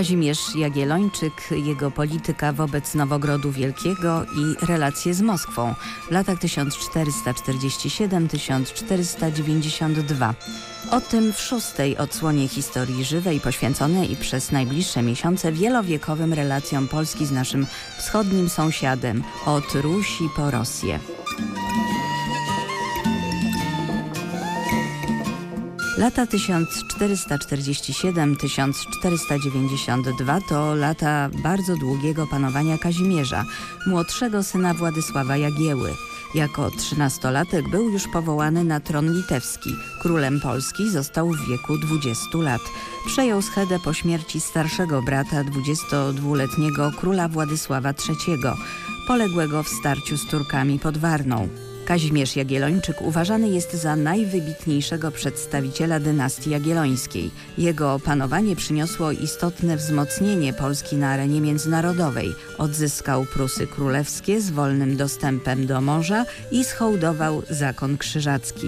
Kazimierz Jagiellończyk, jego polityka wobec Nowogrodu Wielkiego i relacje z Moskwą w latach 1447-1492. O tym w szóstej odsłonie historii żywej poświęconej przez najbliższe miesiące wielowiekowym relacjom Polski z naszym wschodnim sąsiadem od Rusi po Rosję. Lata 1447-1492 to lata bardzo długiego panowania Kazimierza, młodszego syna Władysława Jagieły. Jako trzynastolatek był już powołany na tron litewski. Królem Polski został w wieku 20 lat. Przejął schedę po śmierci starszego brata 22-letniego króla Władysława III, poległego w starciu z Turkami pod Warną. Kazimierz Jagiellończyk uważany jest za najwybitniejszego przedstawiciela dynastii jagiellońskiej. Jego panowanie przyniosło istotne wzmocnienie Polski na arenie międzynarodowej. Odzyskał Prusy Królewskie z wolnym dostępem do morza i schołdował zakon krzyżacki.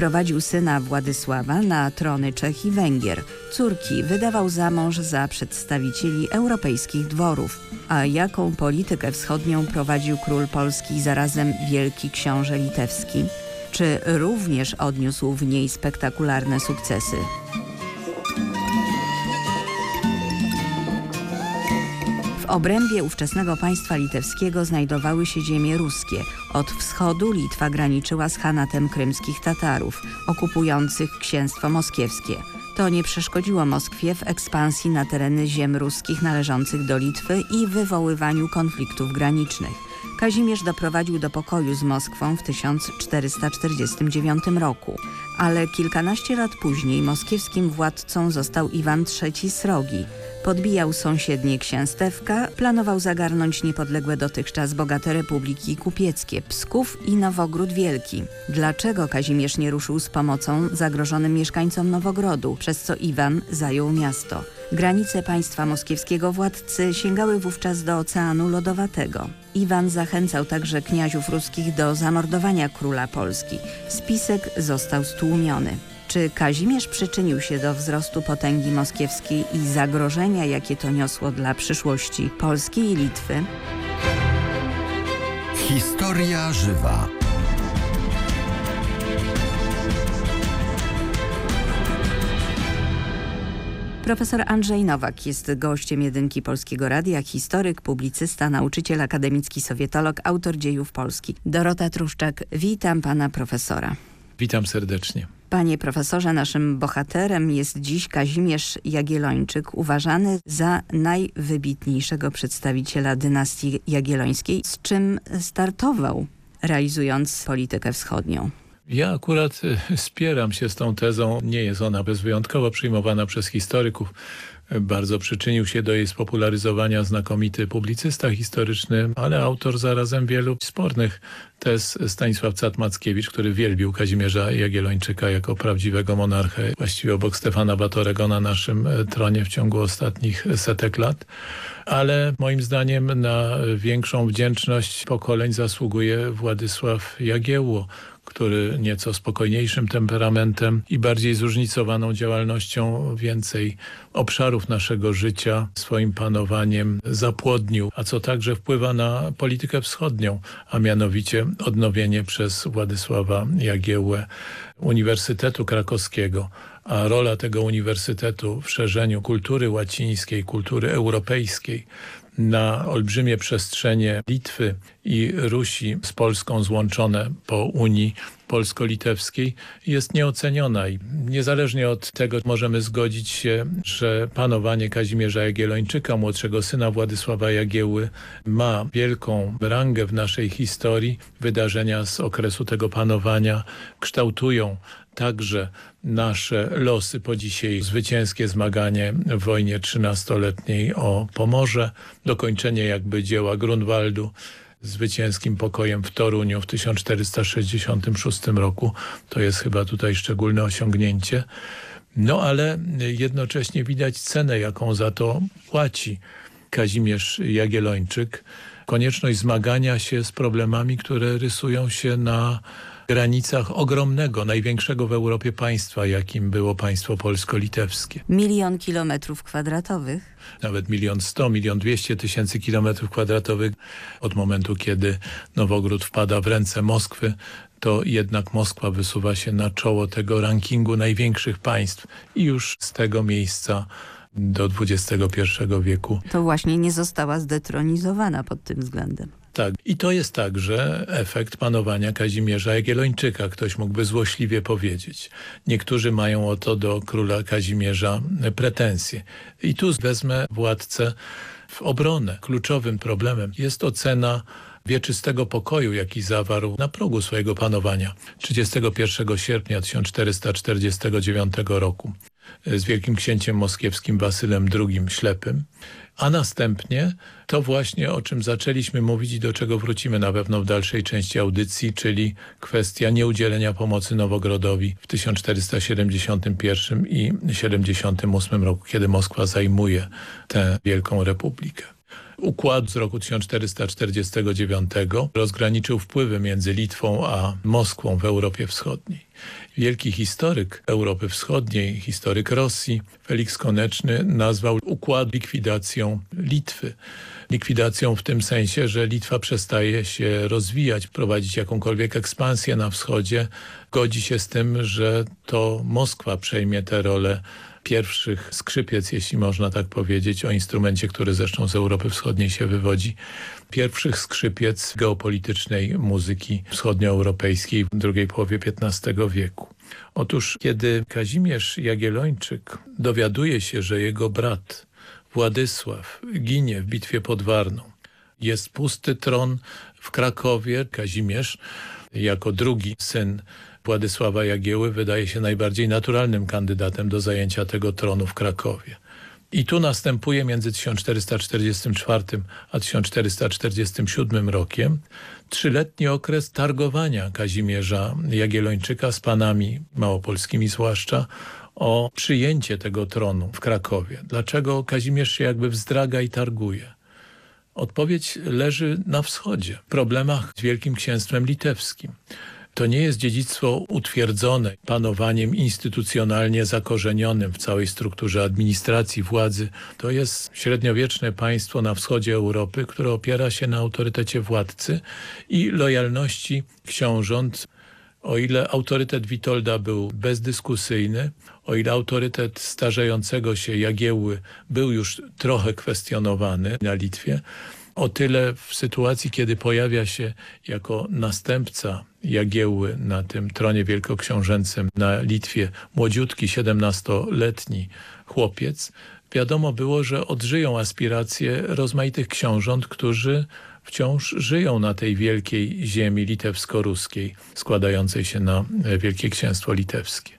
Wprowadził syna Władysława na trony Czech i Węgier. Córki wydawał za mąż za przedstawicieli europejskich dworów. A jaką politykę wschodnią prowadził król Polski zarazem wielki książę litewski? Czy również odniósł w niej spektakularne sukcesy? Obrębie ówczesnego państwa litewskiego znajdowały się ziemie ruskie. Od wschodu Litwa graniczyła z Hanatem krymskich Tatarów, okupujących księstwo moskiewskie. To nie przeszkodziło Moskwie w ekspansji na tereny ziem ruskich należących do Litwy i wywoływaniu konfliktów granicznych. Kazimierz doprowadził do pokoju z Moskwą w 1449 roku, ale kilkanaście lat później moskiewskim władcą został Iwan III Srogi. Podbijał sąsiednie księstewka, planował zagarnąć niepodległe dotychczas bogate republiki kupieckie, Psków i Nowogród Wielki. Dlaczego Kazimierz nie ruszył z pomocą zagrożonym mieszkańcom Nowogrodu, przez co Iwan zajął miasto? Granice państwa moskiewskiego władcy sięgały wówczas do Oceanu Lodowatego. Iwan zachęcał także kniaziów ruskich do zamordowania króla Polski. Spisek został Czy Kazimierz przyczynił się do wzrostu potęgi moskiewskiej i zagrożenia, jakie to niosło dla przyszłości Polski i Litwy? Historia żywa. Profesor Andrzej Nowak jest gościem jedynki Polskiego Radia, historyk, publicysta, nauczyciel akademicki, sowietolog, autor dziejów Polski. Dorota Truszczak, witam pana profesora. Witam serdecznie. Panie profesorze, naszym bohaterem jest dziś Kazimierz Jagiellończyk, uważany za najwybitniejszego przedstawiciela dynastii jagiellońskiej, z czym startował, realizując politykę wschodnią. Ja akurat spieram się z tą tezą. Nie jest ona bezwyjątkowo przyjmowana przez historyków. Bardzo przyczynił się do jej spopularyzowania znakomity publicysta historyczny, ale autor zarazem wielu spornych tez Stanisław Cat-Mackiewicz, który wielbił Kazimierza Jagiellończyka jako prawdziwego monarchę, właściwie obok Stefana Batorego na naszym tronie w ciągu ostatnich setek lat. Ale moim zdaniem na większą wdzięczność pokoleń zasługuje Władysław Jagiełło, który nieco spokojniejszym temperamentem i bardziej zróżnicowaną działalnością więcej obszarów naszego życia swoim panowaniem zapłodnił, a co także wpływa na politykę wschodnią, a mianowicie odnowienie przez Władysława Jagiełłę Uniwersytetu Krakowskiego. A rola tego uniwersytetu w szerzeniu kultury łacińskiej, kultury europejskiej na olbrzymie przestrzenie Litwy i Rusi z Polską złączone po Unii polsko-litewskiej jest nieoceniona i niezależnie od tego możemy zgodzić się, że panowanie Kazimierza Jagiellończyka, młodszego syna Władysława Jagieły ma wielką rangę w naszej historii. Wydarzenia z okresu tego panowania kształtują także nasze losy po dzisiaj, zwycięskie zmaganie w wojnie trzynastoletniej o Pomorze, dokończenie jakby dzieła Grunwaldu, zwycięskim pokojem w Toruniu w 1466 roku. To jest chyba tutaj szczególne osiągnięcie. No ale jednocześnie widać cenę, jaką za to płaci Kazimierz Jagiellończyk. Konieczność zmagania się z problemami, które rysują się na granicach ogromnego, największego w Europie państwa, jakim było państwo polsko-litewskie. Milion kilometrów kwadratowych. Nawet milion sto, milion dwieście tysięcy kilometrów kwadratowych. Od momentu, kiedy Nowogród wpada w ręce Moskwy, to jednak Moskwa wysuwa się na czoło tego rankingu największych państw i już z tego miejsca do XXI wieku To właśnie nie została zdetronizowana pod tym względem. Tak. I to jest także efekt panowania Kazimierza Jagiellończyka, ktoś mógłby złośliwie powiedzieć. Niektórzy mają o to do króla Kazimierza pretensje. I tu wezmę władcę w obronę. Kluczowym problemem jest ocena wieczystego pokoju, jaki zawarł na progu swojego panowania 31 sierpnia 1449 roku z wielkim księciem moskiewskim Wasylem II Ślepym, a następnie to właśnie o czym zaczęliśmy mówić i do czego wrócimy na pewno w dalszej części audycji, czyli kwestia nieudzielenia pomocy Nowogrodowi w 1471 i 78 roku, kiedy Moskwa zajmuje tę wielką republikę. Układ z roku 1449 rozgraniczył wpływy między Litwą a Moskwą w Europie Wschodniej. Wielki historyk Europy Wschodniej, historyk Rosji, Felix Koneczny nazwał układ likwidacją Litwy. Likwidacją w tym sensie, że Litwa przestaje się rozwijać, prowadzić jakąkolwiek ekspansję na wschodzie. Godzi się z tym, że to Moskwa przejmie tę rolę pierwszych skrzypiec, jeśli można tak powiedzieć, o instrumencie, który zresztą z Europy Wschodniej się wywodzi, pierwszych skrzypiec geopolitycznej muzyki wschodnioeuropejskiej w drugiej połowie XV wieku. Otóż kiedy Kazimierz Jagiellończyk dowiaduje się, że jego brat Władysław ginie w bitwie pod Warną, jest pusty tron w Krakowie, Kazimierz jako drugi syn Władysława Jagieły wydaje się najbardziej naturalnym kandydatem do zajęcia tego tronu w Krakowie. I tu następuje między 1444 a 1447 rokiem trzyletni okres targowania Kazimierza Jagiellończyka z panami małopolskimi zwłaszcza o przyjęcie tego tronu w Krakowie. Dlaczego Kazimierz się jakby wzdraga i targuje? Odpowiedź leży na wschodzie, problemach z Wielkim Księstwem Litewskim. To nie jest dziedzictwo utwierdzone panowaniem instytucjonalnie zakorzenionym w całej strukturze administracji, władzy. To jest średniowieczne państwo na wschodzie Europy, które opiera się na autorytecie władcy i lojalności książąt. O ile autorytet Witolda był bezdyskusyjny, o ile autorytet starzejącego się Jagiełły był już trochę kwestionowany na Litwie, o tyle w sytuacji, kiedy pojawia się jako następca Jagiełły na tym tronie wielkoksiążęcym na Litwie młodziutki, 17-letni chłopiec, wiadomo było, że odżyją aspiracje rozmaitych książąt, którzy wciąż żyją na tej wielkiej ziemi litewsko-ruskiej, składającej się na Wielkie Księstwo Litewskie.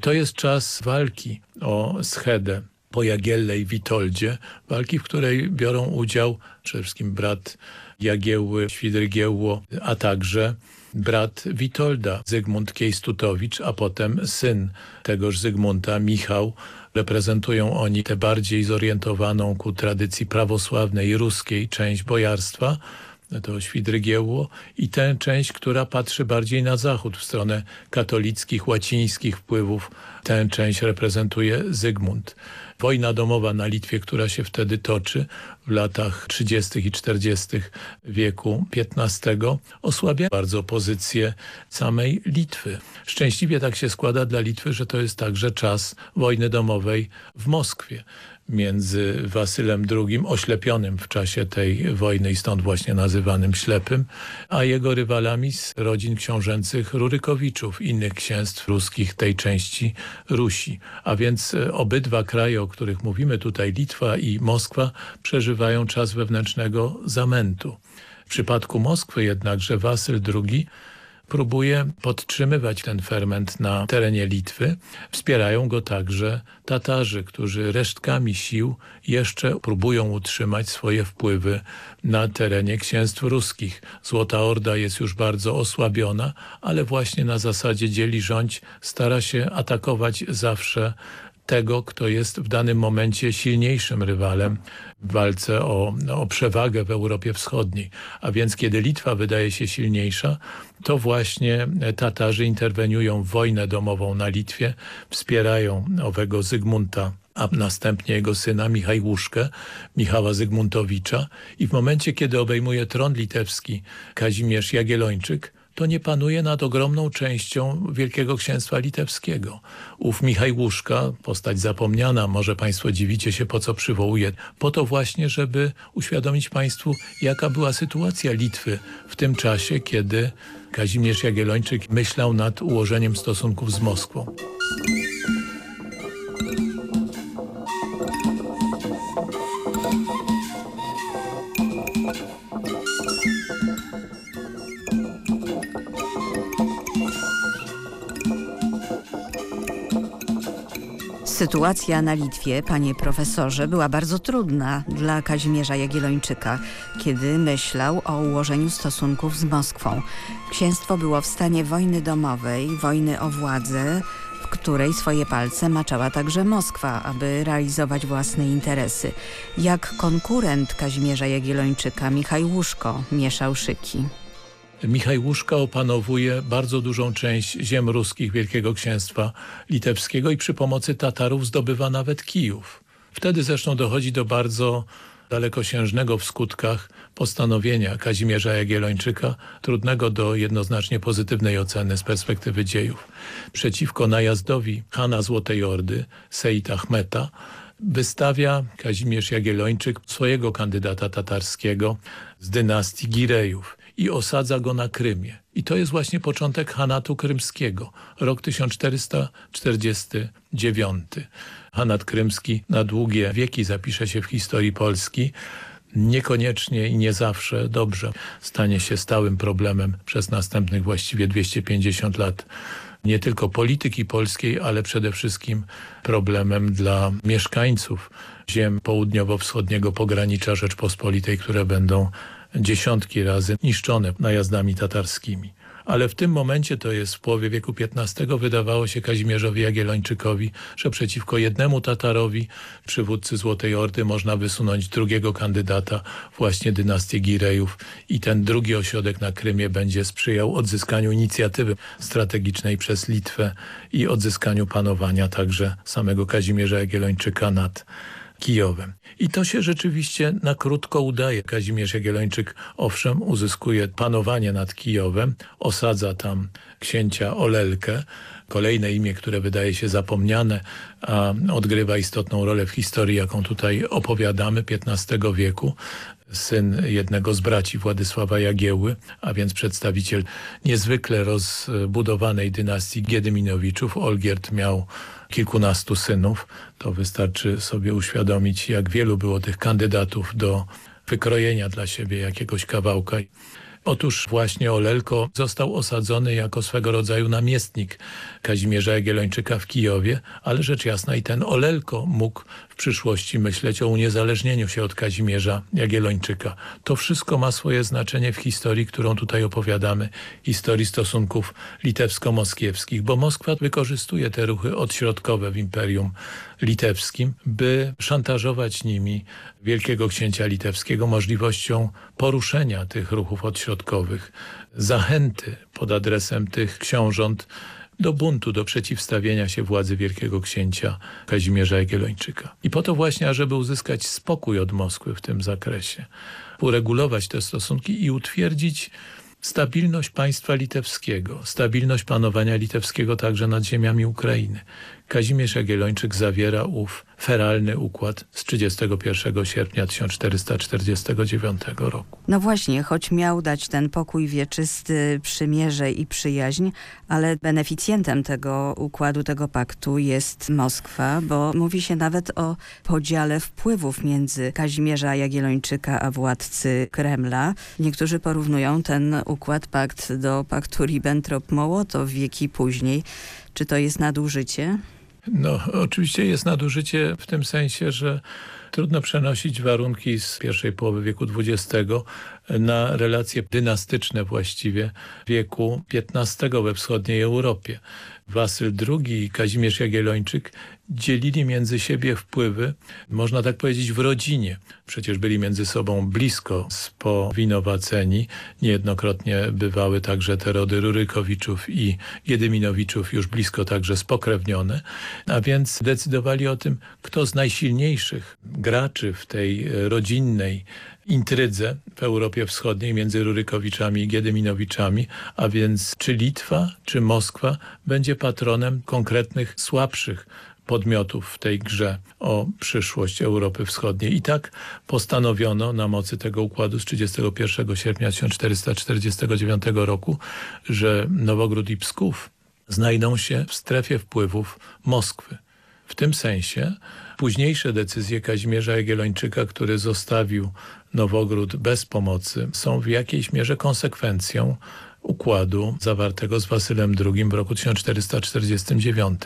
To jest czas walki o schedę po Jagielle i Witoldzie, walki, w której biorą udział przede wszystkim brat Jagiełły, Świdrygiełło, a także brat Witolda, Zygmunt Kiejstutowicz, a potem syn tegoż Zygmunta, Michał. Reprezentują oni tę bardziej zorientowaną ku tradycji prawosławnej ruskiej część bojarstwa, to Świdrygiełło i tę część, która patrzy bardziej na zachód, w stronę katolickich, łacińskich wpływów. Tę część reprezentuje Zygmunt. Wojna domowa na Litwie, która się wtedy toczy w latach 30. i 40. wieku XV osłabia bardzo pozycję samej Litwy. Szczęśliwie tak się składa dla Litwy, że to jest także czas wojny domowej w Moskwie między Wasylem II, oślepionym w czasie tej wojny i stąd właśnie nazywanym ślepym, a jego rywalami z rodzin książęcych Rurykowiczów, innych księstw ruskich tej części Rusi. A więc obydwa kraje, o których mówimy tutaj, Litwa i Moskwa, przeżywają czas wewnętrznego zamętu. W przypadku Moskwy jednakże Wasyl II próbuje podtrzymywać ten ferment na terenie Litwy. Wspierają go także Tatarzy, którzy resztkami sił jeszcze próbują utrzymać swoje wpływy na terenie księstw ruskich. Złota Orda jest już bardzo osłabiona, ale właśnie na zasadzie dzieli rządź stara się atakować zawsze tego, kto jest w danym momencie silniejszym rywalem w walce o, o przewagę w Europie Wschodniej. A więc kiedy Litwa wydaje się silniejsza, to właśnie Tatarzy interweniują w wojnę domową na Litwie, wspierają owego Zygmunta a następnie jego syna Michajłuszkę, Michała Zygmuntowicza i w momencie, kiedy obejmuje tron litewski Kazimierz Jagiellończyk, to nie panuje nad ogromną częścią Wielkiego Księstwa Litewskiego. Ów Michajłuszka, postać zapomniana, może Państwo dziwicie się, po co przywołuje, po to właśnie, żeby uświadomić Państwu, jaka była sytuacja Litwy w tym czasie, kiedy Kazimierz Jagiellończyk myślał nad ułożeniem stosunków z Moskwą. Sytuacja na Litwie, panie profesorze, była bardzo trudna dla Kazimierza Jagiellończyka, kiedy myślał o ułożeniu stosunków z Moskwą. Księstwo było w stanie wojny domowej, wojny o władzę, w której swoje palce maczała także Moskwa, aby realizować własne interesy. Jak konkurent Kazimierza Jagiellończyka, Michał Łuszko, mieszał szyki. Michajłuszka opanowuje bardzo dużą część ziem ruskich Wielkiego Księstwa Litewskiego i przy pomocy Tatarów zdobywa nawet Kijów. Wtedy zresztą dochodzi do bardzo dalekosiężnego w skutkach postanowienia Kazimierza Jagiellończyka, trudnego do jednoznacznie pozytywnej oceny z perspektywy dziejów. Przeciwko najazdowi Hana Złotej Ordy, Seit Ahmeta, wystawia Kazimierz Jagiellończyk swojego kandydata tatarskiego z dynastii Girejów i osadza go na Krymie. I to jest właśnie początek Hanatu Krymskiego, rok 1449. Hanat Krymski na długie wieki zapisze się w historii Polski, niekoniecznie i nie zawsze dobrze stanie się stałym problemem przez następnych właściwie 250 lat nie tylko polityki polskiej, ale przede wszystkim problemem dla mieszkańców ziem południowo-wschodniego pogranicza Rzeczpospolitej, które będą dziesiątki razy niszczone najazdami tatarskimi. Ale w tym momencie, to jest w połowie wieku XV, wydawało się Kazimierzowi Jagiellończykowi, że przeciwko jednemu Tatarowi, przywódcy Złotej Ordy, można wysunąć drugiego kandydata, właśnie dynastię Girejów i ten drugi ośrodek na Krymie będzie sprzyjał odzyskaniu inicjatywy strategicznej przez Litwę i odzyskaniu panowania także samego Kazimierza Jagiellończyka nad Kijowem. I to się rzeczywiście na krótko udaje. Kazimierz Jagiellończyk owszem uzyskuje panowanie nad Kijowem, osadza tam księcia Olelkę, kolejne imię, które wydaje się zapomniane, a odgrywa istotną rolę w historii, jaką tutaj opowiadamy, XV wieku. Syn jednego z braci Władysława Jagieły, a więc przedstawiciel niezwykle rozbudowanej dynastii Giedyminowiczów. Olgierd miał kilkunastu synów. To wystarczy sobie uświadomić, jak wielu było tych kandydatów do wykrojenia dla siebie jakiegoś kawałka. Otóż właśnie Olelko został osadzony jako swego rodzaju namiestnik Kazimierza Jagiellończyka w Kijowie, ale rzecz jasna i ten Olelko mógł w przyszłości myśleć o uniezależnieniu się od Kazimierza Jagiellończyka. To wszystko ma swoje znaczenie w historii, którą tutaj opowiadamy, historii stosunków litewsko-moskiewskich, bo Moskwa wykorzystuje te ruchy odśrodkowe w Imperium Litewskim, by szantażować nimi Wielkiego Księcia Litewskiego możliwością poruszenia tych ruchów odśrodkowych, zachęty pod adresem tych książąt do buntu, do przeciwstawienia się władzy Wielkiego Księcia Kazimierza Jagiellończyka. I po to właśnie, ażeby uzyskać spokój od Moskwy w tym zakresie, uregulować te stosunki i utwierdzić stabilność państwa litewskiego, stabilność panowania litewskiego także nad ziemiami Ukrainy. Kazimierz Jagiellończyk zawiera ów feralny układ z 31 sierpnia 1449 roku. No właśnie, choć miał dać ten pokój wieczysty, przymierze i przyjaźń, ale beneficjentem tego układu, tego paktu jest Moskwa, bo mówi się nawet o podziale wpływów między Kazimierza Jagiellończyka a władcy Kremla. Niektórzy porównują ten układ, pakt do paktu Ribbentrop-Mołotow wieki później. Czy to jest nadużycie? No, oczywiście jest nadużycie w tym sensie, że trudno przenosić warunki z pierwszej połowy wieku XX na relacje dynastyczne właściwie wieku XV we wschodniej Europie. Wasyl II i Kazimierz Jagiellończyk dzielili między siebie wpływy, można tak powiedzieć, w rodzinie. Przecież byli między sobą blisko spowinowaceni. Niejednokrotnie bywały także te rody Rurykowiczów i Giedyminowiczów już blisko także spokrewnione. A więc decydowali o tym, kto z najsilniejszych graczy w tej rodzinnej intrydze w Europie Wschodniej między Rurykowiczami i Giedyminowiczami, a więc czy Litwa, czy Moskwa będzie patronem konkretnych, słabszych podmiotów w tej grze o przyszłość Europy Wschodniej. I tak postanowiono na mocy tego układu z 31 sierpnia 1449 roku, że Nowogród i Psków znajdą się w strefie wpływów Moskwy. W tym sensie późniejsze decyzje Kazimierza Jagiellończyka, który zostawił Nowogród bez pomocy, są w jakiejś mierze konsekwencją układu zawartego z Wasylem II w roku 1449.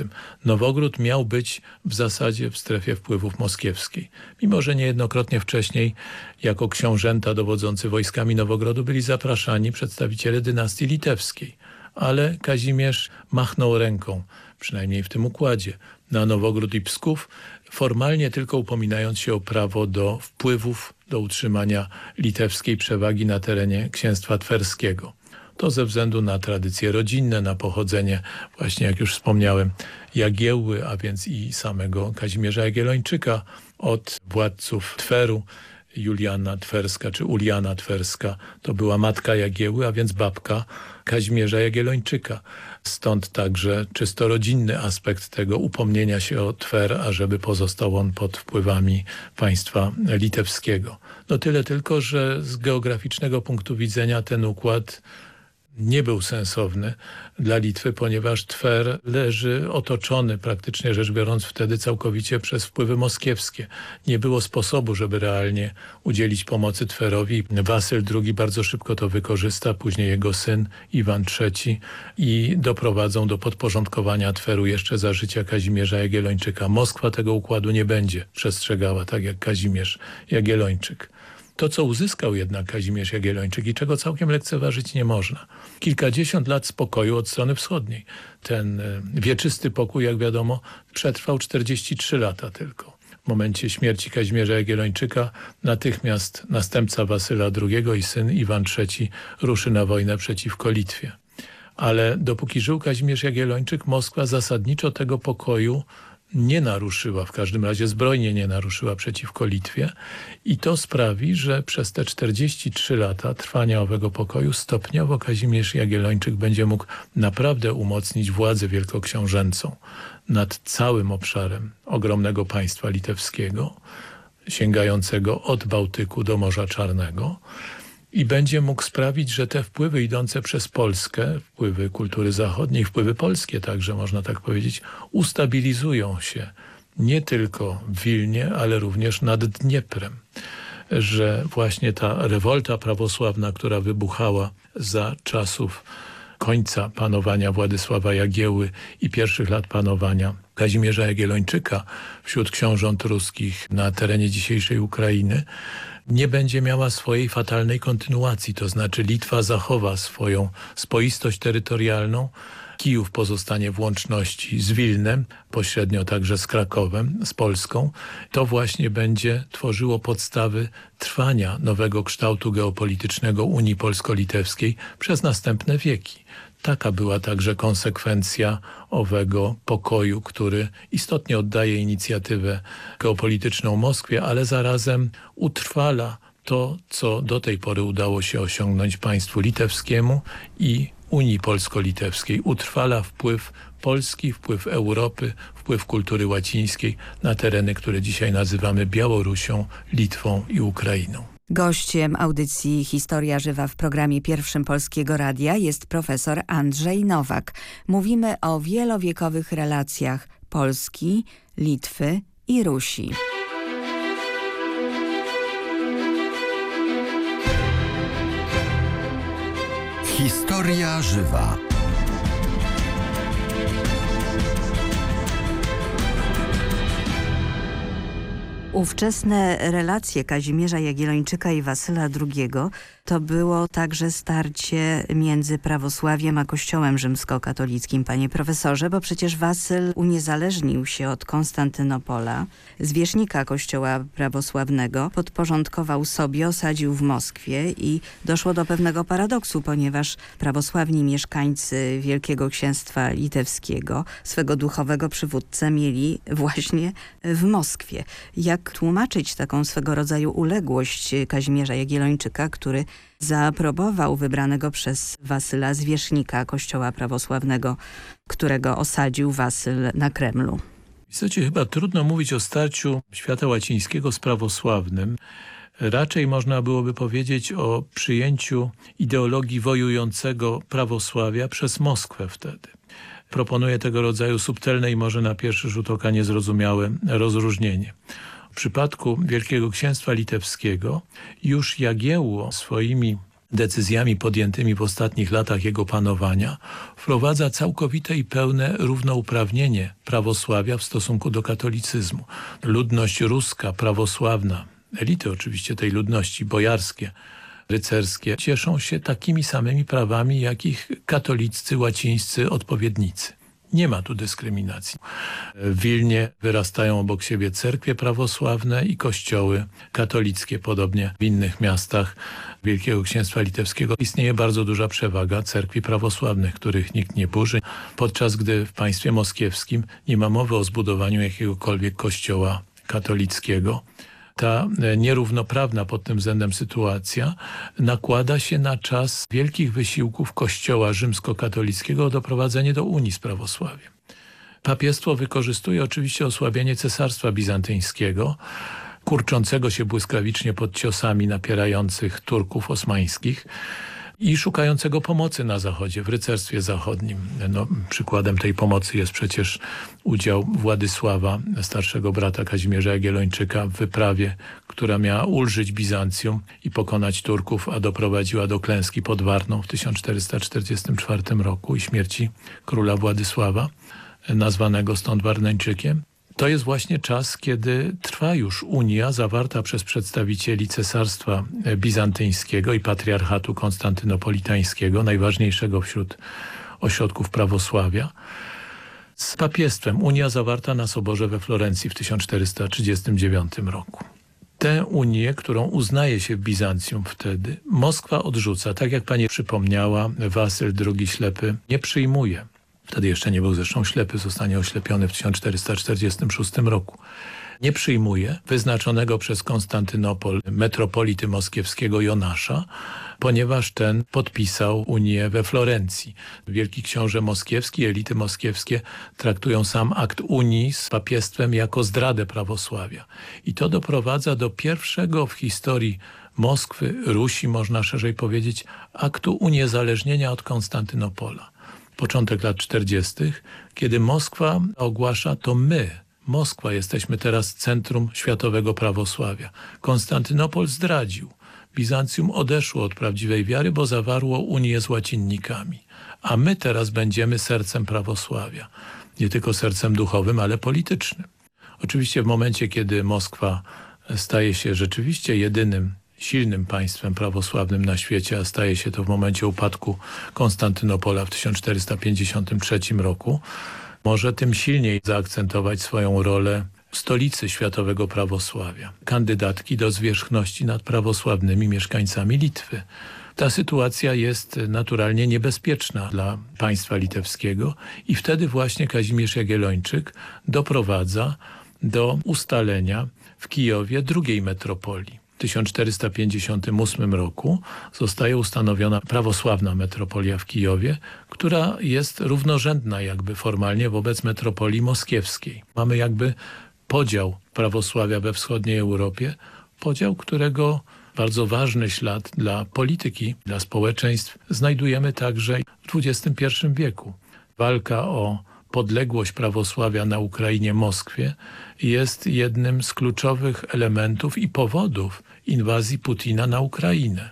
Nowogród miał być w zasadzie w strefie wpływów moskiewskiej. Mimo, że niejednokrotnie wcześniej jako książęta dowodzący wojskami Nowogrodu byli zapraszani przedstawiciele dynastii litewskiej. Ale Kazimierz machnął ręką, przynajmniej w tym układzie, na Nowogród i Psków, formalnie tylko upominając się o prawo do wpływów, do utrzymania litewskiej przewagi na terenie księstwa twerskiego. To ze względu na tradycje rodzinne, na pochodzenie, właśnie jak już wspomniałem, Jagiełły, a więc i samego Kazimierza Jagiellończyka od władców Tweru, Juliana Twerska czy Uliana Twerska. To była matka Jagieły, a więc babka Kazimierza Jagiellończyka. Stąd także czysto rodzinny aspekt tego upomnienia się o Twer, ażeby pozostał on pod wpływami państwa litewskiego. No tyle tylko, że z geograficznego punktu widzenia ten układ nie był sensowny dla Litwy, ponieważ Twer leży otoczony praktycznie rzecz biorąc wtedy całkowicie przez wpływy moskiewskie. Nie było sposobu, żeby realnie udzielić pomocy Twerowi. Wasyl II bardzo szybko to wykorzysta, później jego syn Iwan III i doprowadzą do podporządkowania Tweru jeszcze za życia Kazimierza Jagiellończyka. Moskwa tego układu nie będzie przestrzegała, tak jak Kazimierz Jagiellończyk. To, co uzyskał jednak Kazimierz Jagiellończyk i czego całkiem lekceważyć nie można. Kilkadziesiąt lat spokoju od strony wschodniej. Ten wieczysty pokój, jak wiadomo, przetrwał 43 lata tylko. W momencie śmierci Kazimierza Jagiellończyka natychmiast następca Wasyla II i syn Iwan III ruszy na wojnę przeciwko Litwie. Ale dopóki żył Kazimierz Jagiellończyk, Moskwa zasadniczo tego pokoju nie naruszyła, w każdym razie zbrojnie nie naruszyła przeciwko Litwie i to sprawi, że przez te 43 lata trwania owego pokoju stopniowo Kazimierz Jagiellończyk będzie mógł naprawdę umocnić władzę wielkoksiążęcą nad całym obszarem ogromnego państwa litewskiego, sięgającego od Bałtyku do Morza Czarnego, i będzie mógł sprawić, że te wpływy idące przez Polskę, wpływy kultury zachodniej, wpływy polskie także, można tak powiedzieć, ustabilizują się nie tylko w Wilnie, ale również nad Dnieprem. Że właśnie ta rewolta prawosławna, która wybuchała za czasów końca panowania Władysława Jagieły i pierwszych lat panowania Kazimierza Jagiellończyka wśród książąt ruskich na terenie dzisiejszej Ukrainy, nie będzie miała swojej fatalnej kontynuacji, to znaczy Litwa zachowa swoją spoistość terytorialną, Kijów pozostanie w łączności z Wilnem, pośrednio także z Krakowem, z Polską. To właśnie będzie tworzyło podstawy trwania nowego kształtu geopolitycznego Unii Polsko-Litewskiej przez następne wieki. Taka była także konsekwencja owego pokoju, który istotnie oddaje inicjatywę geopolityczną Moskwie, ale zarazem utrwala to, co do tej pory udało się osiągnąć państwu litewskiemu i Unii Polsko-Litewskiej. Utrwala wpływ Polski, wpływ Europy, wpływ kultury łacińskiej na tereny, które dzisiaj nazywamy Białorusią, Litwą i Ukrainą. Gościem audycji Historia Żywa w programie pierwszym Polskiego Radia jest profesor Andrzej Nowak. Mówimy o wielowiekowych relacjach Polski, Litwy i Rusi. Historia żywa. Ówczesne relacje Kazimierza Jagiellończyka i Wasyla II to było także starcie między prawosławiem a kościołem rzymskokatolickim, panie profesorze, bo przecież Wasyl uniezależnił się od Konstantynopola, zwierzchnika kościoła prawosławnego, podporządkował sobie, osadził w Moskwie i doszło do pewnego paradoksu, ponieważ prawosławni mieszkańcy Wielkiego Księstwa Litewskiego swego duchowego przywódcę mieli właśnie w Moskwie. Jak tłumaczyć taką swego rodzaju uległość Kazimierza Jagiellończyka, który zaaprobował wybranego przez Wasyla zwierzchnika kościoła prawosławnego, którego osadził Wasyl na Kremlu? W istocie chyba trudno mówić o starciu świata łacińskiego z prawosławnym. Raczej można byłoby powiedzieć o przyjęciu ideologii wojującego prawosławia przez Moskwę wtedy. Proponuję tego rodzaju subtelne i może na pierwszy rzut oka niezrozumiałe rozróżnienie. Przypadku Wielkiego Księstwa Litewskiego już Jagiełło swoimi decyzjami podjętymi w ostatnich latach jego panowania wprowadza całkowite i pełne równouprawnienie prawosławia w stosunku do katolicyzmu. Ludność ruska, prawosławna, elity oczywiście tej ludności, bojarskie, rycerskie, cieszą się takimi samymi prawami, jak ich katoliccy, łacińscy odpowiednicy. Nie ma tu dyskryminacji. W Wilnie wyrastają obok siebie cerkwie prawosławne i kościoły katolickie. Podobnie w innych miastach Wielkiego Księstwa Litewskiego istnieje bardzo duża przewaga cerkwi prawosławnych, których nikt nie burzy, podczas gdy w państwie moskiewskim nie ma mowy o zbudowaniu jakiegokolwiek kościoła katolickiego ta nierównoprawna pod tym względem sytuacja nakłada się na czas wielkich wysiłków Kościoła rzymskokatolickiego o doprowadzenie do Unii z prawosławiem. Papiestwo wykorzystuje oczywiście osłabienie cesarstwa bizantyjskiego, kurczącego się błyskawicznie pod ciosami napierających Turków osmańskich, i szukającego pomocy na Zachodzie, w rycerstwie zachodnim. No, przykładem tej pomocy jest przecież udział Władysława, starszego brata Kazimierza Jagiellończyka w wyprawie, która miała ulżyć Bizancjum i pokonać Turków, a doprowadziła do klęski pod Warną w 1444 roku i śmierci króla Władysława, nazwanego stąd Warneńczykiem. To jest właśnie czas, kiedy trwa już Unia zawarta przez przedstawicieli Cesarstwa Bizantyjskiego i Patriarchatu Konstantynopolitańskiego, najważniejszego wśród ośrodków prawosławia, z papiestwem. Unia zawarta na Soborze we Florencji w 1439 roku. Tę Unię, którą uznaje się w Bizancjum wtedy, Moskwa odrzuca. Tak jak pani przypomniała, Wasyl II Ślepy nie przyjmuje wtedy jeszcze nie był zresztą ślepy, zostanie oślepiony w 1446 roku. Nie przyjmuje wyznaczonego przez Konstantynopol metropolity moskiewskiego Jonasza, ponieważ ten podpisał Unię we Florencji. Wielki książę moskiewski, elity moskiewskie traktują sam akt Unii z papiestwem jako zdradę prawosławia. I to doprowadza do pierwszego w historii Moskwy, Rusi, można szerzej powiedzieć, aktu uniezależnienia od Konstantynopola początek lat 40., kiedy Moskwa ogłasza to my, Moskwa, jesteśmy teraz centrum światowego prawosławia. Konstantynopol zdradził. Bizancjum odeszło od prawdziwej wiary, bo zawarło unię z łacinnikami. A my teraz będziemy sercem prawosławia. Nie tylko sercem duchowym, ale politycznym. Oczywiście w momencie, kiedy Moskwa staje się rzeczywiście jedynym silnym państwem prawosławnym na świecie, a staje się to w momencie upadku Konstantynopola w 1453 roku, może tym silniej zaakcentować swoją rolę stolicy światowego prawosławia, kandydatki do zwierzchności nad prawosławnymi mieszkańcami Litwy. Ta sytuacja jest naturalnie niebezpieczna dla państwa litewskiego i wtedy właśnie Kazimierz Jagiellończyk doprowadza do ustalenia w Kijowie drugiej metropolii 1458 roku zostaje ustanowiona prawosławna metropolia w Kijowie, która jest równorzędna jakby formalnie wobec metropolii moskiewskiej. Mamy jakby podział prawosławia we wschodniej Europie, podział, którego bardzo ważny ślad dla polityki, dla społeczeństw znajdujemy także w XXI wieku. Walka o podległość prawosławia na Ukrainie Moskwie jest jednym z kluczowych elementów i powodów inwazji Putina na Ukrainę.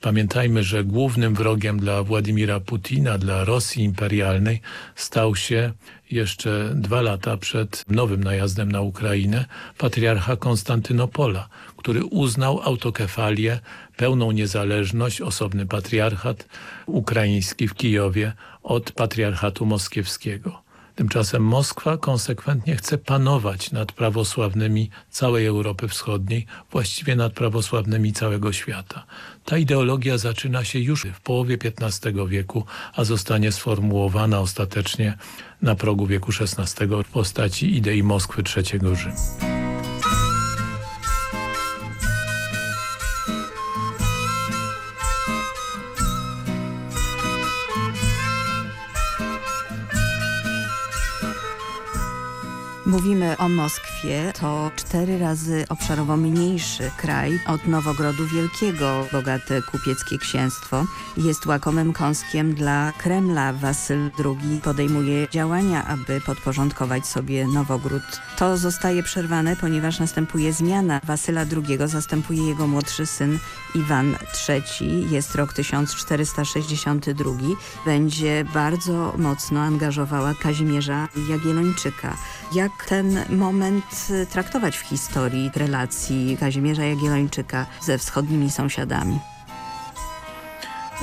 Pamiętajmy, że głównym wrogiem dla Władimira Putina, dla Rosji imperialnej stał się jeszcze dwa lata przed nowym najazdem na Ukrainę patriarcha Konstantynopola, który uznał autokefalię, pełną niezależność, osobny patriarchat ukraiński w Kijowie od patriarchatu moskiewskiego. Tymczasem Moskwa konsekwentnie chce panować nad prawosławnymi całej Europy Wschodniej, właściwie nad prawosławnymi całego świata. Ta ideologia zaczyna się już w połowie XV wieku, a zostanie sformułowana ostatecznie na progu wieku XVI w postaci idei Moskwy III Rzymu. Mówimy o Moskwie, to cztery razy obszarowo mniejszy kraj od Nowogrodu Wielkiego. Bogate kupieckie księstwo jest łakomym kąskiem dla Kremla. Wasyl II podejmuje działania, aby podporządkować sobie Nowogród. To zostaje przerwane, ponieważ następuje zmiana. Wasyla II zastępuje jego młodszy syn Iwan III. Jest rok 1462. Będzie bardzo mocno angażowała Kazimierza Jagiellończyka. Jak ten moment y, traktować w historii relacji Kazimierza Jagiellończyka ze wschodnimi sąsiadami?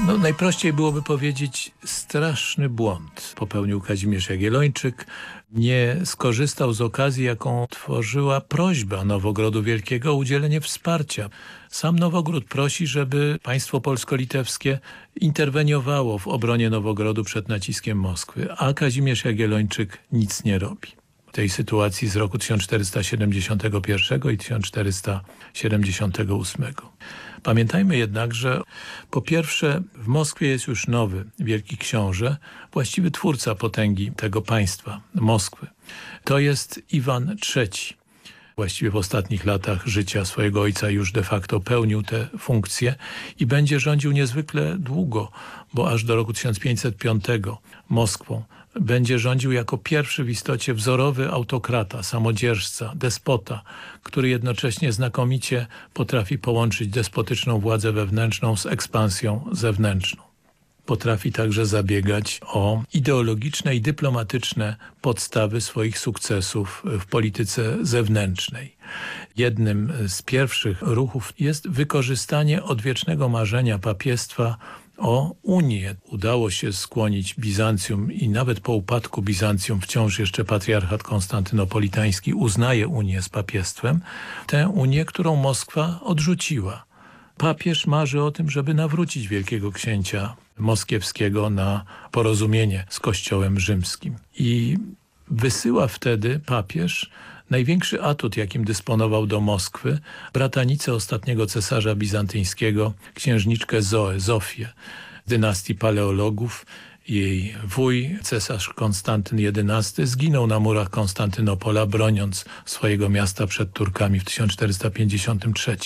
No, najprościej byłoby powiedzieć straszny błąd popełnił Kazimierz Jagiellończyk. Nie skorzystał z okazji, jaką tworzyła prośba Nowogrodu Wielkiego o udzielenie wsparcia. Sam Nowogród prosi, żeby państwo polsko-litewskie interweniowało w obronie Nowogrodu przed naciskiem Moskwy, a Kazimierz Jagiellończyk nic nie robi. Tej sytuacji z roku 1471 i 1478. Pamiętajmy jednak, że po pierwsze w Moskwie jest już nowy wielki książę, właściwy twórca potęgi tego państwa, Moskwy. To jest Iwan III. Właściwie w ostatnich latach życia swojego ojca już de facto pełnił tę funkcję i będzie rządził niezwykle długo, bo aż do roku 1505 Moskwą będzie rządził jako pierwszy w istocie wzorowy autokrata, samodzierżca, despota, który jednocześnie znakomicie potrafi połączyć despotyczną władzę wewnętrzną z ekspansją zewnętrzną. Potrafi także zabiegać o ideologiczne i dyplomatyczne podstawy swoich sukcesów w polityce zewnętrznej. Jednym z pierwszych ruchów jest wykorzystanie odwiecznego marzenia papiestwa o Unię. Udało się skłonić Bizancjum i nawet po upadku Bizancjum wciąż jeszcze patriarchat konstantynopolitański uznaje Unię z papiestwem. Tę Unię, którą Moskwa odrzuciła. Papież marzy o tym, żeby nawrócić wielkiego księcia moskiewskiego na porozumienie z kościołem rzymskim. I wysyła wtedy papież największy atut, jakim dysponował do Moskwy, bratanicę ostatniego cesarza bizantyjskiego, księżniczkę Zoę, Zofię, dynastii paleologów. Jej wuj, cesarz Konstantyn XI, zginął na murach Konstantynopola, broniąc swojego miasta przed Turkami w 1453.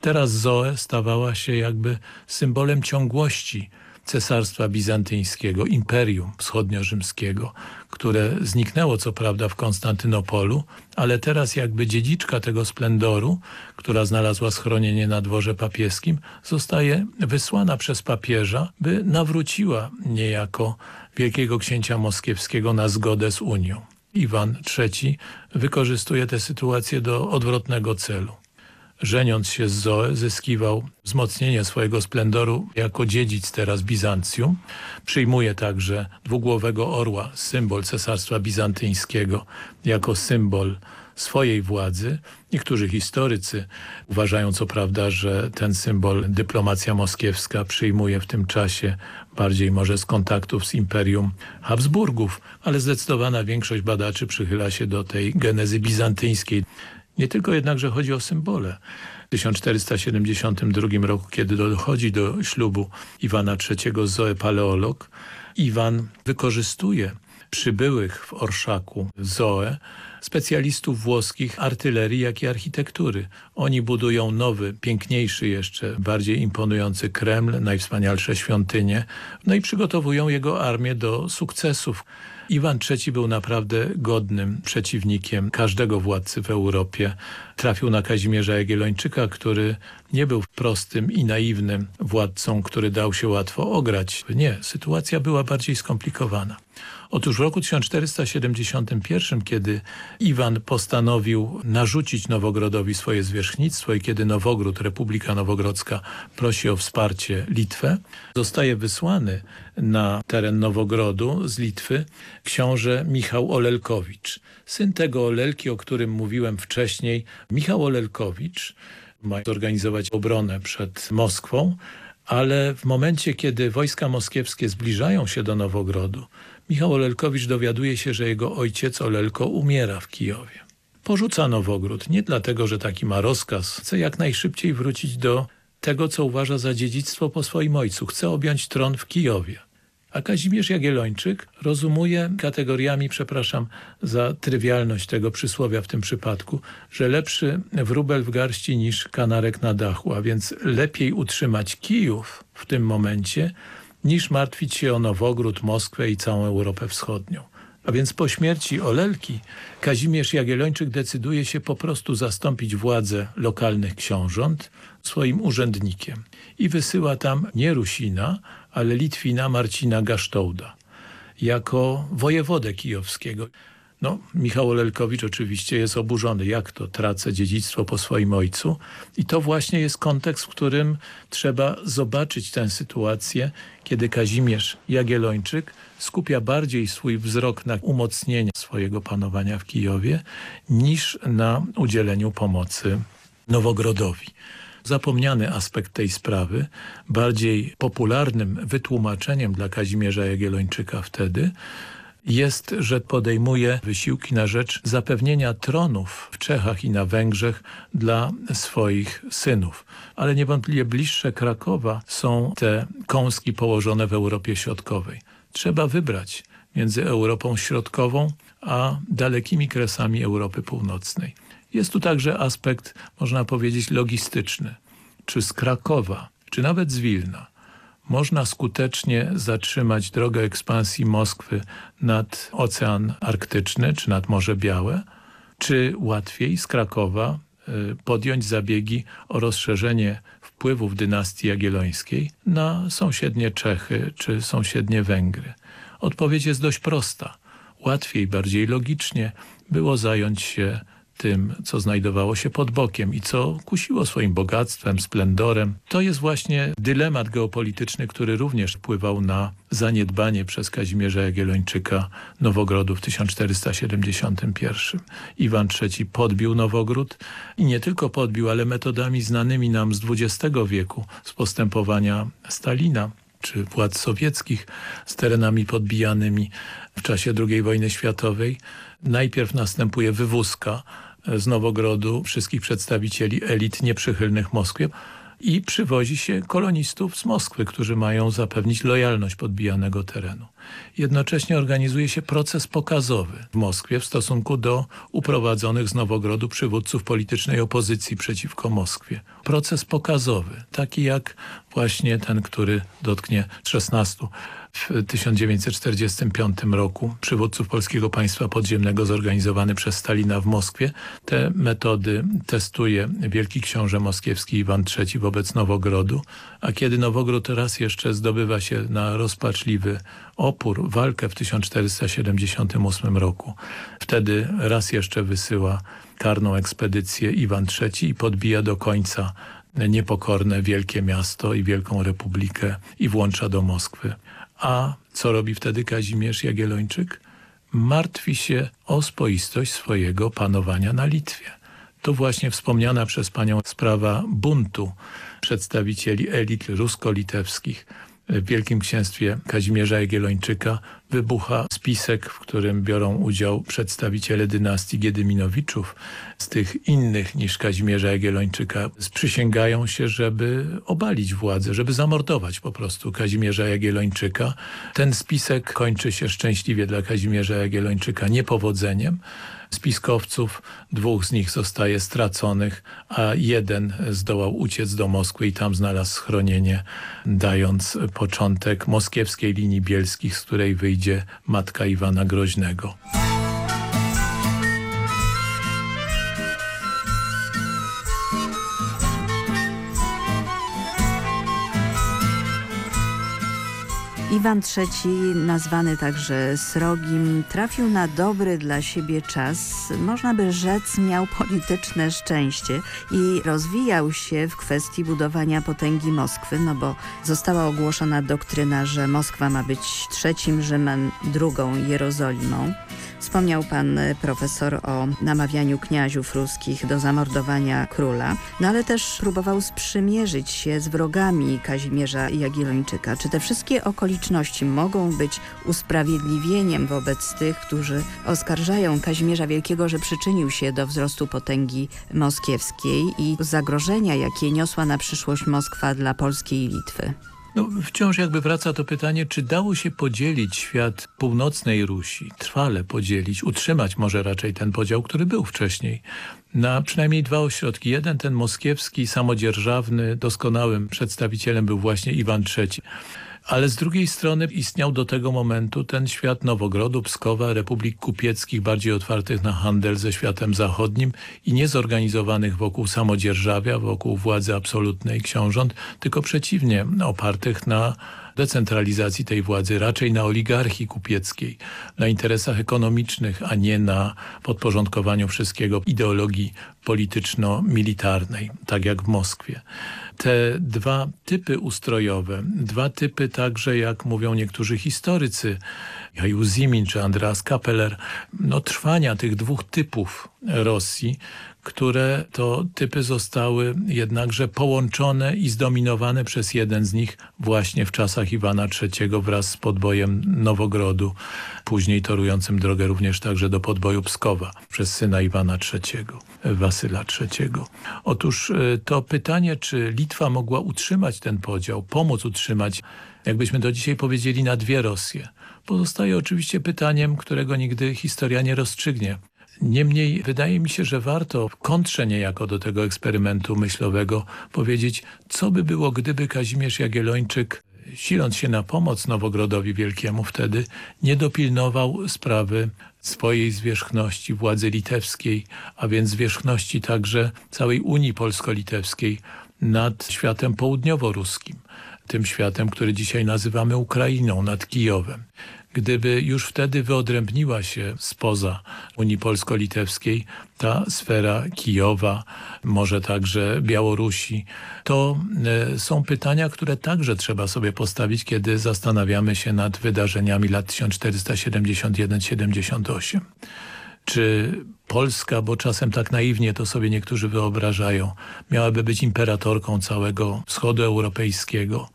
Teraz Zoe stawała się jakby symbolem ciągłości Cesarstwa Bizantyjskiego, Imperium Wschodnio-Rzymskiego, które zniknęło co prawda w Konstantynopolu, ale teraz jakby dziedziczka tego splendoru, która znalazła schronienie na dworze papieskim, zostaje wysłana przez papieża, by nawróciła niejako wielkiego księcia moskiewskiego na zgodę z Unią. Iwan III wykorzystuje tę sytuację do odwrotnego celu żeniąc się z Zoe, zyskiwał wzmocnienie swojego splendoru jako dziedzic teraz Bizancjum. Przyjmuje także dwugłowego orła, symbol cesarstwa bizantyjskiego, jako symbol swojej władzy. Niektórzy historycy uważają co prawda, że ten symbol dyplomacja moskiewska przyjmuje w tym czasie bardziej może z kontaktów z Imperium Habsburgów, ale zdecydowana większość badaczy przychyla się do tej genezy bizantyjskiej. Nie tylko jednakże chodzi o symbole. 1472 roku, kiedy dochodzi do ślubu Iwana III z Zoe Paleolog, Iwan wykorzystuje przybyłych w orszaku Zoe specjalistów włoskich artylerii, jak i architektury. Oni budują nowy, piękniejszy jeszcze, bardziej imponujący Kreml, najwspanialsze świątynie, no i przygotowują jego armię do sukcesów. Iwan III był naprawdę godnym przeciwnikiem każdego władcy w Europie. Trafił na Kazimierza Jagiellończyka, który nie był prostym i naiwnym władcą, który dał się łatwo ograć. Nie, sytuacja była bardziej skomplikowana. Otóż w roku 1471, kiedy Iwan postanowił narzucić Nowogrodowi swoje zwierzchnictwo i kiedy Nowogród, Republika Nowogrodzka prosi o wsparcie Litwę, zostaje wysłany na teren Nowogrodu z Litwy książę Michał Olelkowicz. Syn tego Olelki, o którym mówiłem wcześniej, Michał Olelkowicz ma zorganizować obronę przed Moskwą, ale w momencie, kiedy wojska moskiewskie zbliżają się do Nowogrodu, Michał Olelkowicz dowiaduje się, że jego ojciec Olelko umiera w Kijowie. Porzuca Nowogród nie dlatego, że taki ma rozkaz. Chce jak najszybciej wrócić do tego, co uważa za dziedzictwo po swoim ojcu. Chce objąć tron w Kijowie. A Kazimierz Jagiellończyk rozumuje kategoriami, przepraszam za trywialność tego przysłowia w tym przypadku, że lepszy wróbel w garści niż kanarek na dachu, a więc lepiej utrzymać Kijów w tym momencie, niż martwić się o Nowogród, Moskwę i całą Europę Wschodnią. A więc po śmierci Olelki Kazimierz Jagiellończyk decyduje się po prostu zastąpić władzę lokalnych książąt swoim urzędnikiem i wysyła tam nie Rusina, ale Litwina Marcina Gasztołda jako wojewodę kijowskiego. No, Michał Olelkowicz oczywiście jest oburzony, jak to tracę dziedzictwo po swoim ojcu i to właśnie jest kontekst, w którym trzeba zobaczyć tę sytuację, kiedy Kazimierz Jagiellończyk skupia bardziej swój wzrok na umocnienie swojego panowania w Kijowie niż na udzieleniu pomocy Nowogrodowi. Zapomniany aspekt tej sprawy, bardziej popularnym wytłumaczeniem dla Kazimierza Jagiellończyka wtedy jest, że podejmuje wysiłki na rzecz zapewnienia tronów w Czechach i na Węgrzech dla swoich synów. Ale niewątpliwie bliższe Krakowa są te kąski położone w Europie Środkowej. Trzeba wybrać między Europą Środkową a dalekimi kresami Europy Północnej. Jest tu także aspekt, można powiedzieć, logistyczny. Czy z Krakowa, czy nawet z Wilna można skutecznie zatrzymać drogę ekspansji Moskwy nad Ocean Arktyczny czy nad Morze Białe, czy łatwiej z Krakowa y, podjąć zabiegi o rozszerzenie wpływów dynastii jagiellońskiej na sąsiednie Czechy czy sąsiednie Węgry. Odpowiedź jest dość prosta. Łatwiej, bardziej logicznie było zająć się tym, co znajdowało się pod bokiem i co kusiło swoim bogactwem, splendorem. To jest właśnie dylemat geopolityczny, który również wpływał na zaniedbanie przez Kazimierza Jagiellończyka Nowogrodu w 1471. Iwan III podbił Nowogród i nie tylko podbił, ale metodami znanymi nam z XX wieku, z postępowania Stalina czy władz sowieckich z terenami podbijanymi w czasie II wojny światowej. Najpierw następuje wywózka z Nowogrodu wszystkich przedstawicieli elit nieprzychylnych Moskwie i przywozi się kolonistów z Moskwy, którzy mają zapewnić lojalność podbijanego terenu. Jednocześnie organizuje się proces pokazowy w Moskwie w stosunku do uprowadzonych z Nowogrodu przywódców politycznej opozycji przeciwko Moskwie. Proces pokazowy, taki jak właśnie ten, który dotknie 16 w 1945 roku przywódców Polskiego Państwa Podziemnego zorganizowany przez Stalina w Moskwie. Te metody testuje wielki książę moskiewski Iwan III wobec Nowogrodu, a kiedy Nowogród raz jeszcze zdobywa się na rozpaczliwy opór, walkę w 1478 roku, wtedy raz jeszcze wysyła karną ekspedycję Iwan III i podbija do końca niepokorne wielkie miasto i wielką republikę i włącza do Moskwy. A co robi wtedy Kazimierz Jagiellończyk? Martwi się o spoistość swojego panowania na Litwie. To właśnie wspomniana przez panią sprawa buntu przedstawicieli elit rusko-litewskich w Wielkim Księstwie Kazimierza Jagiellończyka wybucha spisek, w którym biorą udział przedstawiciele dynastii Giedyminowiczów z tych innych niż Kazimierza Jagiellończyka. Sprzysięgają się, żeby obalić władzę, żeby zamordować po prostu Kazimierza Jagiellończyka. Ten spisek kończy się szczęśliwie dla Kazimierza Jagiellończyka niepowodzeniem spiskowców, dwóch z nich zostaje straconych, a jeden zdołał uciec do Moskwy i tam znalazł schronienie, dając początek moskiewskiej linii bielskich, z której wyjdzie matka Iwana Groźnego. Iwan III, nazwany także Srogim, trafił na dobry dla siebie czas. Można by rzec, miał polityczne szczęście i rozwijał się w kwestii budowania potęgi Moskwy, no bo została ogłoszona doktryna, że Moskwa ma być trzecim Rzymem, drugą Jerozolimą. Wspomniał pan e, profesor o namawianiu kniaziów ruskich do zamordowania króla, no ale też próbował sprzymierzyć się z wrogami Kazimierza Jagiellończyka. Czy te wszystkie okoliczności mogą być usprawiedliwieniem wobec tych, którzy oskarżają Kazimierza Wielkiego, że przyczynił się do wzrostu potęgi moskiewskiej i zagrożenia, jakie niosła na przyszłość Moskwa dla Polski i Litwy? No, wciąż jakby wraca to pytanie, czy dało się podzielić świat północnej Rusi, trwale podzielić, utrzymać może raczej ten podział, który był wcześniej, na przynajmniej dwa ośrodki. Jeden, ten moskiewski, samodzierżawny, doskonałym przedstawicielem był właśnie Iwan III. Ale z drugiej strony istniał do tego momentu ten świat Nowogrodu, Pskowa, republik kupieckich, bardziej otwartych na handel ze światem zachodnim i niezorganizowanych wokół samodzierżawia, wokół władzy absolutnej książąt, tylko przeciwnie, opartych na decentralizacji tej władzy, raczej na oligarchii kupieckiej, na interesach ekonomicznych, a nie na podporządkowaniu wszystkiego ideologii polityczno-militarnej, tak jak w Moskwie. Te dwa typy ustrojowe, dwa typy także, jak mówią niektórzy historycy, Jaju Zimin czy Andreas Kapeler, no trwania tych dwóch typów Rosji, które to typy zostały jednakże połączone i zdominowane przez jeden z nich właśnie w czasach Iwana III wraz z podbojem Nowogrodu, później torującym drogę również także do podboju Pskowa przez syna Iwana III, Wasyla III. Otóż to pytanie, czy Litwa mogła utrzymać ten podział, pomóc utrzymać, jakbyśmy do dzisiaj powiedzieli, na dwie Rosje, pozostaje oczywiście pytaniem, którego nigdy historia nie rozstrzygnie. Niemniej wydaje mi się, że warto w kontrze niejako do tego eksperymentu myślowego powiedzieć, co by było, gdyby Kazimierz Jagiellończyk, siląc się na pomoc Nowogrodowi Wielkiemu wtedy, nie dopilnował sprawy swojej zwierzchności władzy litewskiej, a więc zwierzchności także całej Unii Polsko-Litewskiej nad światem południowo-ruskim, tym światem, który dzisiaj nazywamy Ukrainą, nad Kijowem gdyby już wtedy wyodrębniła się spoza Unii Polsko-Litewskiej ta sfera Kijowa, może także Białorusi, to e, są pytania, które także trzeba sobie postawić, kiedy zastanawiamy się nad wydarzeniami lat 1471-78 czy Polska, bo czasem tak naiwnie to sobie niektórzy wyobrażają, miałaby być imperatorką całego wschodu europejskiego,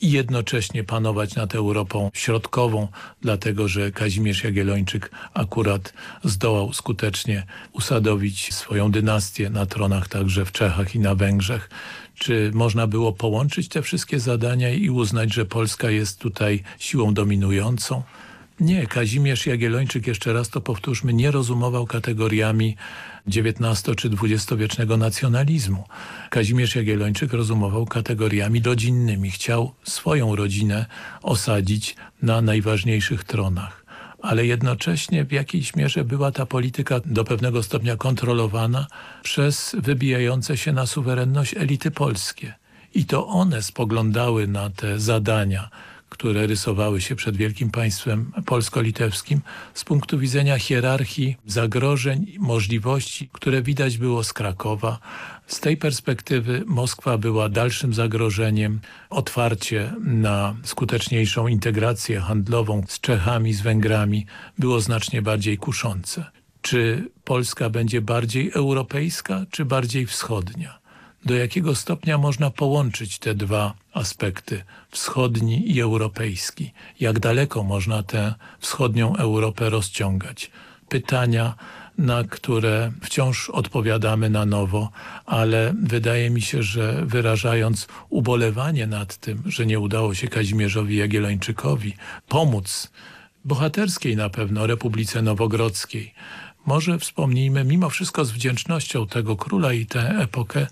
i jednocześnie panować nad Europą Środkową, dlatego że Kazimierz Jagiellończyk akurat zdołał skutecznie usadowić swoją dynastię na tronach także w Czechach i na Węgrzech. Czy można było połączyć te wszystkie zadania i uznać, że Polska jest tutaj siłą dominującą? Nie, Kazimierz Jagiellończyk, jeszcze raz to powtórzmy, nie rozumował kategoriami XIX czy XX-wiecznego nacjonalizmu. Kazimierz Jagiellończyk rozumował kategoriami rodzinnymi. Chciał swoją rodzinę osadzić na najważniejszych tronach ale jednocześnie w jakiejś mierze była ta polityka do pewnego stopnia kontrolowana przez wybijające się na suwerenność elity polskie. I to one spoglądały na te zadania, które rysowały się przed wielkim państwem polsko-litewskim z punktu widzenia hierarchii zagrożeń możliwości, które widać było z Krakowa. Z tej perspektywy Moskwa była dalszym zagrożeniem. Otwarcie na skuteczniejszą integrację handlową z Czechami, z Węgrami było znacznie bardziej kuszące. Czy Polska będzie bardziej europejska, czy bardziej wschodnia? Do jakiego stopnia można połączyć te dwa aspekty, wschodni i europejski. Jak daleko można tę wschodnią Europę rozciągać. Pytania, na które wciąż odpowiadamy na nowo, ale wydaje mi się, że wyrażając ubolewanie nad tym, że nie udało się Kazimierzowi Jagiellończykowi pomóc bohaterskiej na pewno Republice Nowogrodzkiej, może wspomnijmy mimo wszystko z wdzięcznością tego króla i tę epokę,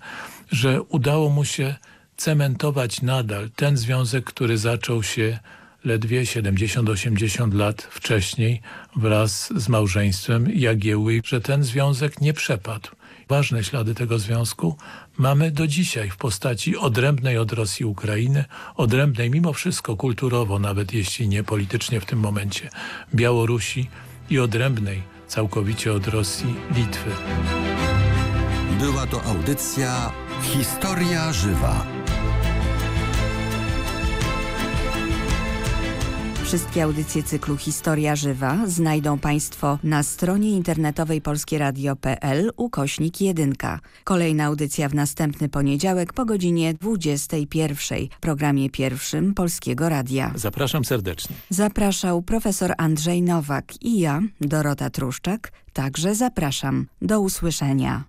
że udało mu się cementować nadal ten związek, który zaczął się ledwie 70-80 lat wcześniej wraz z małżeństwem Jagiełły, że ten związek nie przepadł. Ważne ślady tego związku mamy do dzisiaj w postaci odrębnej od Rosji Ukrainy, odrębnej mimo wszystko kulturowo, nawet jeśli nie politycznie w tym momencie, Białorusi i odrębnej całkowicie od Rosji Litwy. Była to audycja Historia Żywa. Wszystkie audycje cyklu Historia Żywa znajdą Państwo na stronie internetowej polskieradio.pl ukośnik 1. Kolejna audycja w następny poniedziałek po godzinie 21 w programie pierwszym Polskiego Radia. Zapraszam serdecznie. Zapraszał profesor Andrzej Nowak i ja, Dorota Truszczak, także zapraszam. Do usłyszenia.